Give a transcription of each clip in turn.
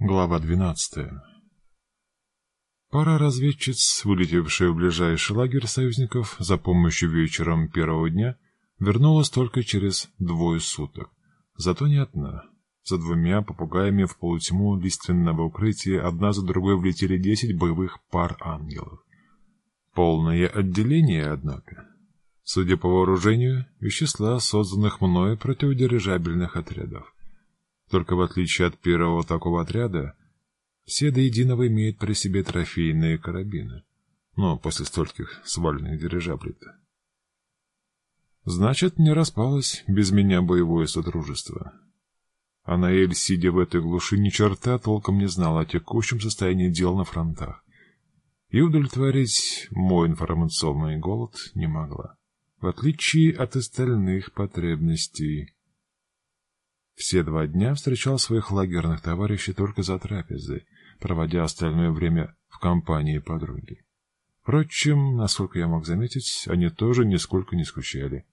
Глава 12. Пара разведчиц, вылетевшая в ближайший лагерь союзников за помощью вечером первого дня, вернулась только через двое суток. Зато не одна. За двумя попугаями в полутьму лиственного укрытия одна за другой влетели десять боевых пар ангелов. Полное отделение, однако. Судя по вооружению, из числа созданных мною противодирижабельных отрядов. Только в отличие от первого такого отряда, все до единого имеют при себе трофейные карабины. Но после стольких сваленных дирижаблей-то. Значит, не распалось без меня боевое содружество. Анаэль, сидя в этой глуши, ни черта толком не знала о текущем состоянии дел на фронтах. И удовлетворить мой информационный голод не могла, в отличие от остальных потребностей. Все два дня встречал своих лагерных товарищей только за трапезой, проводя остальное время в компании подруги. Впрочем, насколько я мог заметить, они тоже нисколько не скучали.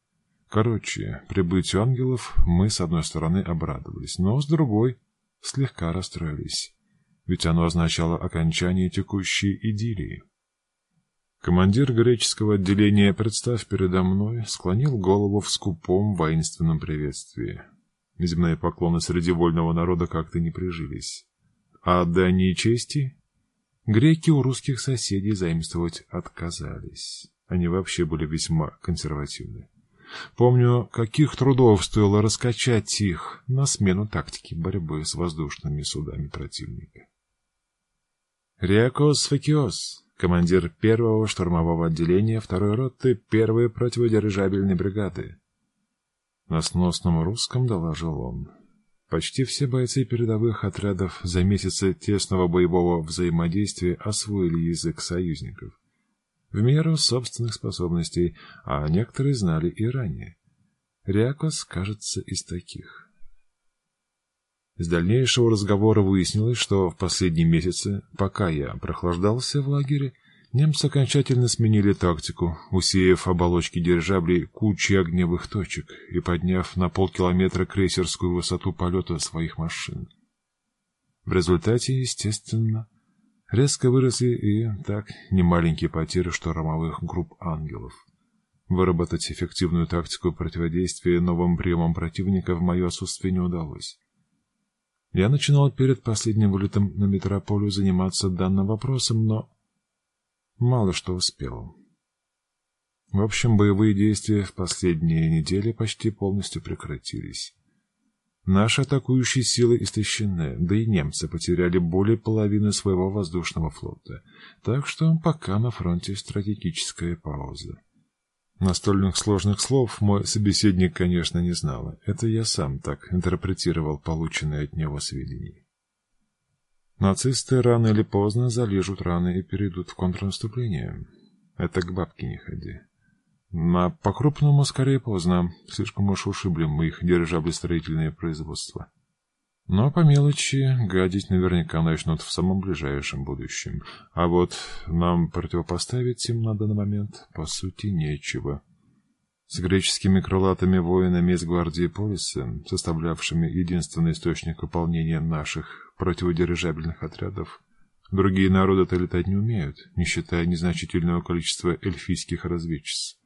Короче, прибытию ангелов мы, с одной стороны, обрадовались, но с другой слегка расстроились, ведь оно означало окончание текущей идиллии. Командир греческого отделения, представ передо мной, склонил голову в скупом воинственном приветствии. Земные поклоны среди вольного народа как-то не прижились. А отдание чести греки у русских соседей заимствовать отказались. Они вообще были весьма консервативны. Помню, каких трудов стоило раскачать их на смену тактики борьбы с воздушными судами противника. Риакос Факиос, командир первого штурмового отделения второй роты первой противодирижабельной бригады, на сносном русском доложил он. Почти все бойцы передовых отрядов за месяцы тесного боевого взаимодействия освоили язык союзников. В меру собственных способностей, а некоторые знали и ранее. Рякос, кажется, из таких. Из дальнейшего разговора выяснилось, что в последние месяцы, пока я прохлаждался в лагере, Немцы окончательно сменили тактику, усеяв оболочки дирижаблей кучей огневых точек и подняв на полкилометра крейсерскую высоту полета своих машин. В результате, естественно, резко выросли и так немаленькие потери штурмовых групп «Ангелов». Выработать эффективную тактику противодействия новым приемам противника в мое отсутствие не удалось. Я начинал перед последним вылетом на метрополию заниматься данным вопросом, но мало что успел. В общем, боевые действия в последние недели почти полностью прекратились. Наши атакующие силы истощены, да и немцы потеряли более половины своего воздушного флота, так что пока на фронте стратегическая пауза. Настольных сложных слов мой собеседник, конечно, не знал. Это я сам так интерпретировал полученные от него сведения. Нацисты рано или поздно залежут раны и перейдут в контрнаступление. Это к бабке не ходи. А по-крупному скорее поздно. Слишком уж ушибли мы их дирижаблестроительное производство. Но по мелочи гадить наверняка начнут в самом ближайшем будущем. А вот нам противопоставить им на данный момент, по сути, нечего. С греческими крылатыми воинами из гвардии Полиса, составлявшими единственный источник пополнения наших противодирижабельных отрядов. Другие народы-то летать не умеют, не считая незначительного количества эльфийских разведчиц.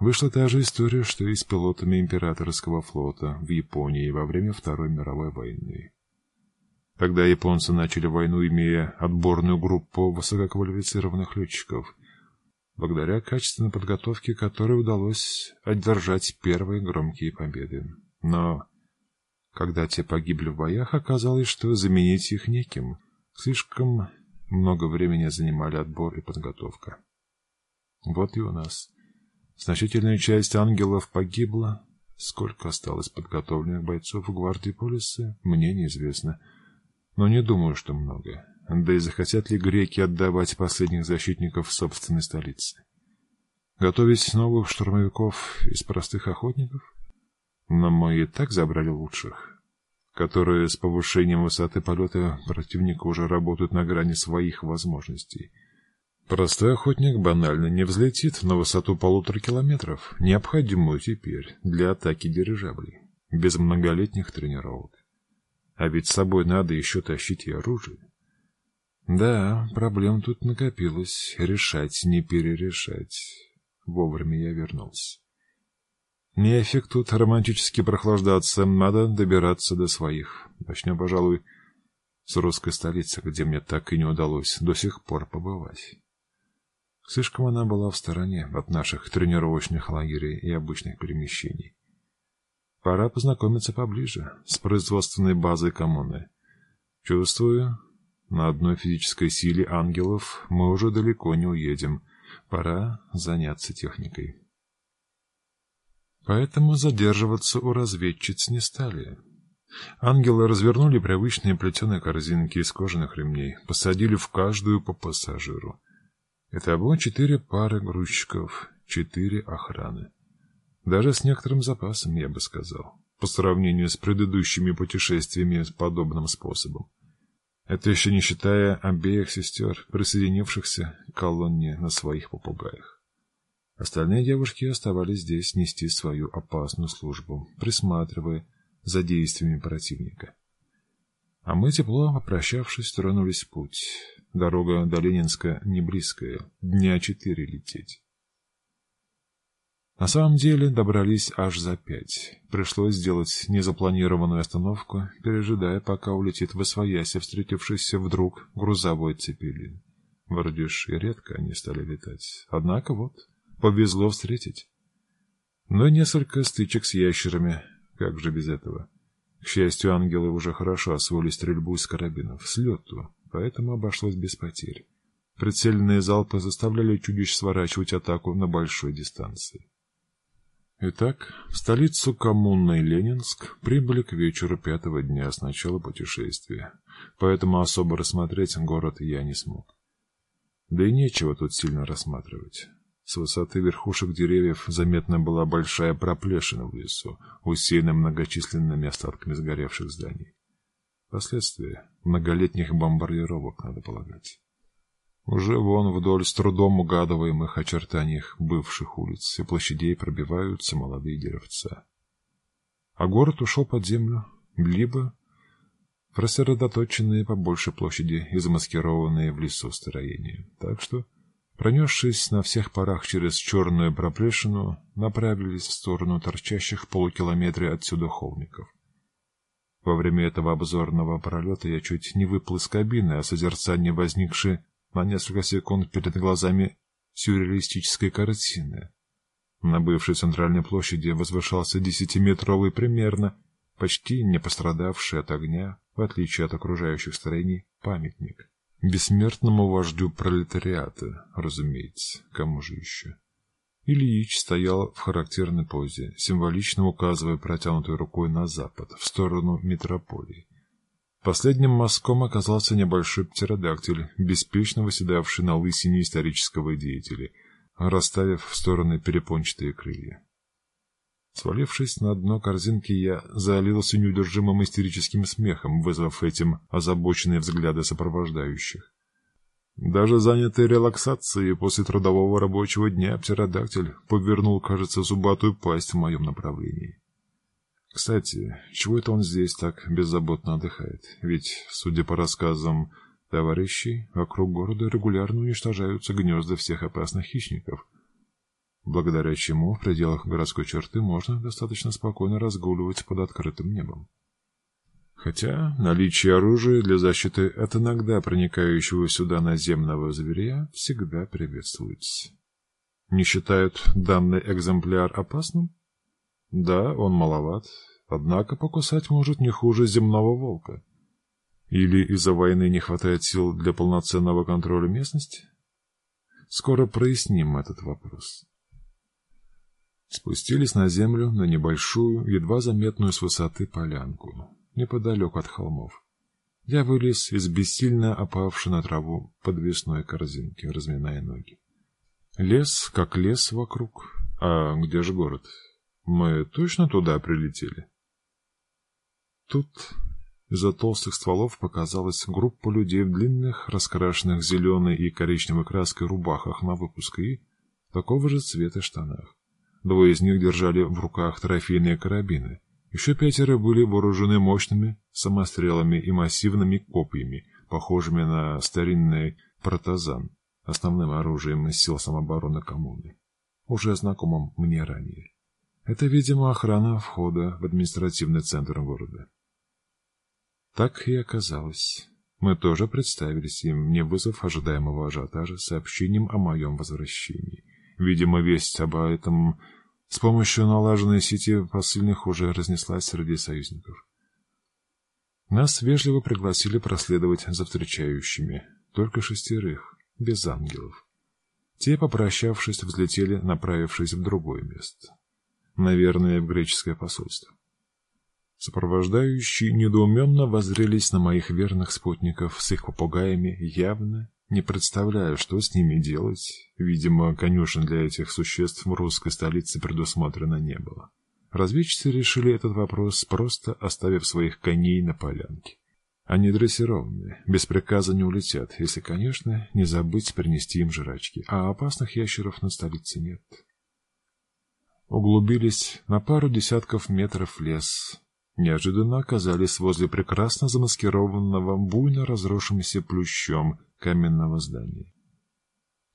Вышла та же история, что и с пилотами императорского флота в Японии во время Второй мировой войны. Тогда японцы начали войну, имея отборную группу высококвалифицированных летчиков, благодаря качественной подготовке которой удалось одержать первые громкие победы. Но когда те погибли в боях, оказалось, что заменить их неким. Слишком много времени занимали отбор и подготовка. Вот и у нас. Значительная часть ангелов погибла. Сколько осталось подготовленных бойцов в гвардии полиса, мне неизвестно. Но не думаю, что много. Да и захотят ли греки отдавать последних защитников собственной столице? Готовить новых штурмовиков из простых охотников? Но мы и так забрали лучших, которые с повышением высоты полета противника уже работают на грани своих возможностей. Простой охотник банально не взлетит на высоту полутора километров, необходимую теперь для атаки дирижаблей, без многолетних тренировок. А ведь с собой надо еще тащить и оружие. Да, проблем тут накопилось. Решать, не перерешать. Вовремя я вернулся. Нефиг тут романтически прохлаждаться, надо добираться до своих. Начнем, пожалуй, с русской столицы, где мне так и не удалось до сих пор побывать. Слишком она была в стороне от наших тренировочных лагерей и обычных перемещений. Пора познакомиться поближе с производственной базой коммуны. Чувствую, на одной физической силе ангелов мы уже далеко не уедем. Пора заняться техникой. Поэтому задерживаться у разведчиц не стали. Ангелы развернули привычные плетеные корзинки из кожаных ремней, посадили в каждую по пассажиру. Это было четыре пары грузчиков, четыре охраны. Даже с некоторым запасом, я бы сказал, по сравнению с предыдущими путешествиями подобным способом. Это еще не считая обеих сестер, присоединившихся к колонне на своих попугаях. Остальные девушки оставались здесь нести свою опасную службу, присматривая за действиями противника. А мы, тепло попрощавшись, тронулись в путь. Дорога до Ленинска не близкая, дня четыре лететь. На самом деле добрались аж за пять. Пришлось сделать незапланированную остановку, пережидая, пока улетит в освояси встретившийся вдруг грузовой цепелин. Вроде ж и редко они стали летать. Однако вот, повезло встретить. Но несколько стычек с ящерами, как же без этого? К счастью, ангелы уже хорошо освоили стрельбу из карабинов, с лету, поэтому обошлось без потерь. Прицельные залпы заставляли чудищ сворачивать атаку на большой дистанции. Итак, в столицу коммуны Ленинск прибыли к вечеру пятого дня с начала путешествия, поэтому особо рассмотреть город я не смог. Да и нечего тут сильно рассматривать. С высоты верхушек деревьев заметна была большая проплешина в лесу, усеянная многочисленными остатками сгоревших зданий. Последствия многолетних бомбардировок, надо полагать. Уже вон вдоль с трудом угадываемых очертаниях бывших улиц и площадей пробиваются молодые деревца. А город ушел под землю, либо в рассредоточенные по большей площади и замаскированные в лесу строения. Так что Пронесшись на всех парах через черную проплешину, направились в сторону торчащих полукилометре отсюда холмиков. Во время этого обзорного пролета я чуть не выплыл из кабины, а созерцание возникшей на несколько секунд перед глазами сюрреалистической картины. На бывшей центральной площади возвышался десятиметровый примерно, почти не пострадавший от огня, в отличие от окружающих строений, памятник. Бессмертному вождю пролетариата, разумеется, кому же еще. Ильич стоял в характерной позе, символично указывая протянутой рукой на запад, в сторону метрополии. Последним мазком оказался небольшой птеродактиль, беспечно выседавший на лысине исторического деятеля, расставив в стороны перепончатые крылья. Свалившись на дно корзинки, я залился неудержимым истерическим смехом, вызвав этим озабоченные взгляды сопровождающих. Даже занятый релаксацией после трудового рабочего дня птеродактиль повернул, кажется, зубатую пасть в моем направлении. Кстати, чего это он здесь так беззаботно отдыхает? Ведь, судя по рассказам товарищей, вокруг города регулярно уничтожаются гнезда всех опасных хищников — благодаря чему в пределах городской черты можно достаточно спокойно разгуливать под открытым небом. Хотя наличие оружия для защиты от иногда проникающего сюда наземного зверя всегда приветствуется. Не считают данный экземпляр опасным? Да, он маловат, однако покусать может не хуже земного волка. Или из-за войны не хватает сил для полноценного контроля местности? Скоро проясним этот вопрос. Спустились на землю на небольшую, едва заметную с высоты полянку, неподалеку от холмов. Я вылез из бессильно опавшей на траву подвесной корзинки, разминая ноги. Лес, как лес вокруг. А где же город? Мы точно туда прилетели? Тут из-за толстых стволов показалась группа людей в длинных, раскрашенных зеленой и коричневой краской рубахах на выпуск и такого же цвета штанах. Двое из них держали в руках трофейные карабины, Еще пятеро были вооружены мощными самострелами и массивными копьями, похожими на старинный протазан, основным оружием сил самообороны коммуны, уже знакомым мне ранее. Это, видимо, охрана входа в административный центр города. Так и оказалось. Мы тоже представились им, не вызвав ожидаемого ажиотажа сообщением о моем возвращении. Видимо, весть об этом с помощью налаженной сети посыльных уже разнеслась среди союзников. Нас вежливо пригласили проследовать за встречающими, только шестерых, без ангелов. Те, попрощавшись, взлетели, направившись в другое место. Наверное, в греческое посольство. Сопровождающие недоуменно воззрелись на моих верных спутников с их попугаями, явно не представляя, что с ними делать. Видимо, конюшен для этих существ в русской столице предусмотрено не было. Разведчицы решили этот вопрос, просто оставив своих коней на полянке. Они дрессированные, без приказа не улетят, если, конечно, не забыть принести им жрачки, а опасных ящеров на столице нет. Углубились на пару десятков метров лес, неожиданно оказались возле прекрасно замаскированного буйно разросшимся плющом каменного здания.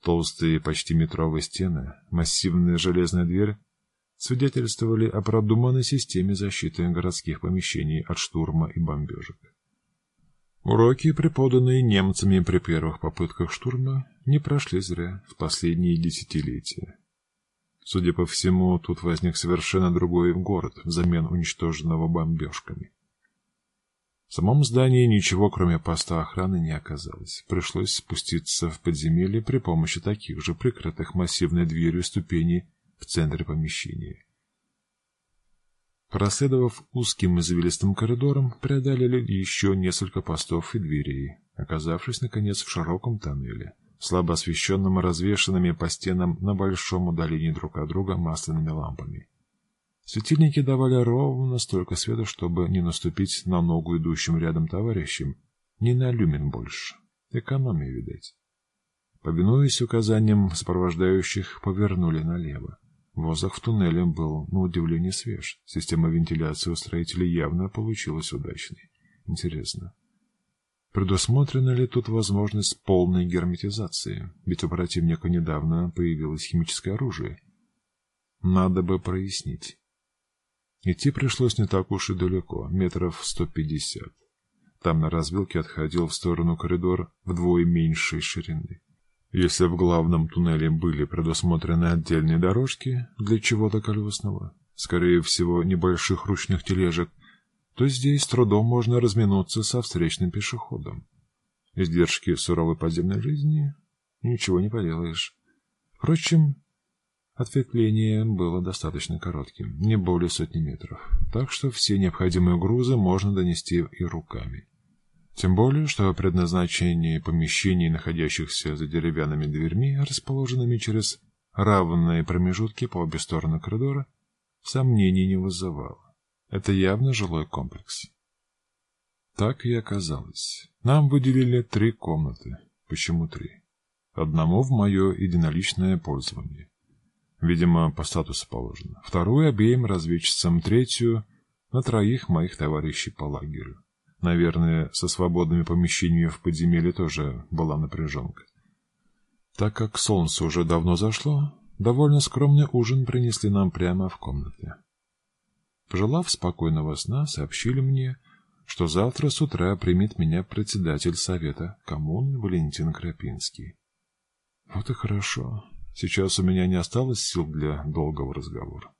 Толстые, почти метровые стены, массивная железная дверь свидетельствовали о продуманной системе защиты городских помещений от штурма и бомбежек. Уроки, преподанные немцами при первых попытках штурма, не прошли зря в последние десятилетия. Судя по всему, тут возник совершенно другой город взамен уничтоженного бомбежками. В самом здании ничего, кроме поста охраны, не оказалось. Пришлось спуститься в подземелье при помощи таких же прикрытых массивной дверью ступеней в центре помещения. Проследовав узким извилистым коридором, преодолели еще несколько постов и дверей, оказавшись, наконец, в широком тоннеле слабо освещенным и развешанными по стенам на большом удалении друг от друга масляными лампами. Светильники давали ровно столько света, чтобы не наступить на ногу идущим рядом товарищам, не на люмин больше. Экономия, видать. Повинуясь указаниям сопровождающих, повернули налево. Воздух в туннеле был, на удивление, свеж. Система вентиляции у строителей явно получилась удачной. Интересно, Предусмотрена ли тут возможность полной герметизации? Ведь у противника недавно появилось химическое оружие. Надо бы прояснить. Идти пришлось не так уж и далеко, метров сто пятьдесят. Там на развилке отходил в сторону коридор вдвое меньшей ширины. Если в главном туннеле были предусмотрены отдельные дорожки для чего-то колесного, скорее всего, небольших ручных тележек, то здесь трудом можно разминуться со встречным пешеходом. Издержки суровой подземной жизни ничего не поделаешь. Впрочем, ответвление было достаточно коротким, не более сотни метров, так что все необходимые грузы можно донести и руками. Тем более, что предназначение помещений, находящихся за деревянными дверьми, расположенными через равные промежутки по обе стороны коридора, сомнений не вызывало. Это явно жилой комплекс. Так и оказалось. Нам выделили три комнаты. Почему три? Одному в мое единоличное пользование. Видимо, по статусу положено. Вторую обеим разведчицам, третью на троих моих товарищей по лагерю. Наверное, со свободными помещениями в подземелье тоже была напряженка. Так как солнце уже давно зашло, довольно скромный ужин принесли нам прямо в комнате. Пожелав спокойного сна, сообщили мне, что завтра с утра примет меня председатель совета коммуны Валентин Крапинский. Вот и хорошо. Сейчас у меня не осталось сил для долгого разговора.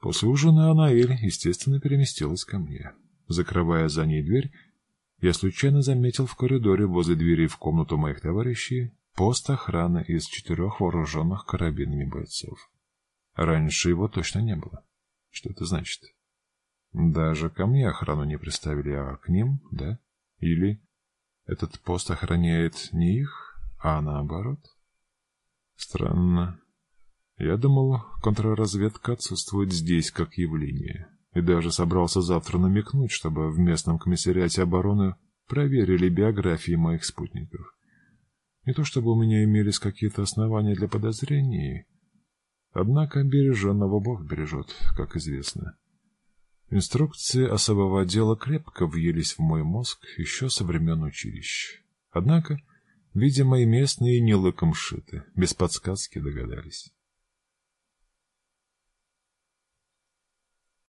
После ужина Анаэль, естественно, переместилась ко мне. Закрывая за ней дверь, я случайно заметил в коридоре возле двери в комнату моих товарищей пост охраны из четырех вооруженных карабинами бойцов. Раньше его точно не было. Что это значит? Даже ко мне охрану не приставили, а к ним, да? Или этот пост охраняет не их, а наоборот? Странно. Я думал, контрразведка отсутствует здесь как явление. И даже собрался завтра намекнуть, чтобы в местном комиссариате обороны проверили биографии моих спутников. Не то чтобы у меня имелись какие-то основания для подозрений, Однако береженного Бог бережет, как известно. Инструкции особого отдела крепко въелись в мой мозг еще со времен училища. Однако, видимо, и местные не лыком шиты, без подсказки догадались.